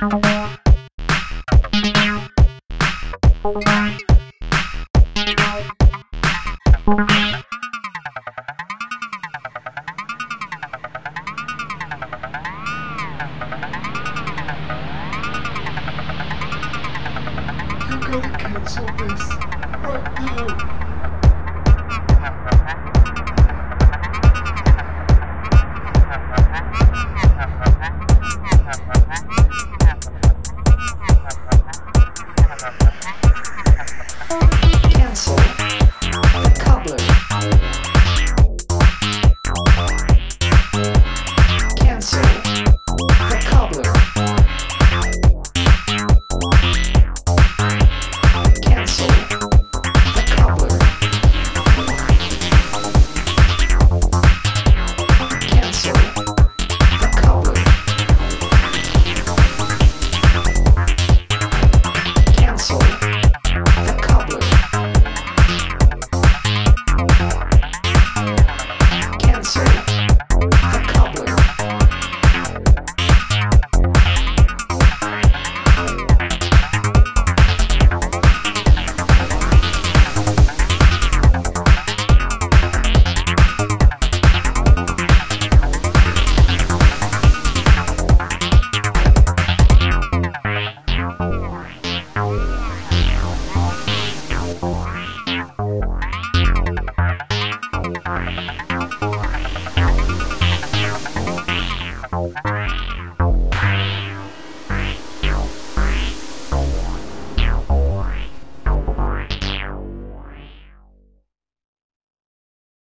You gotta cancel this right now.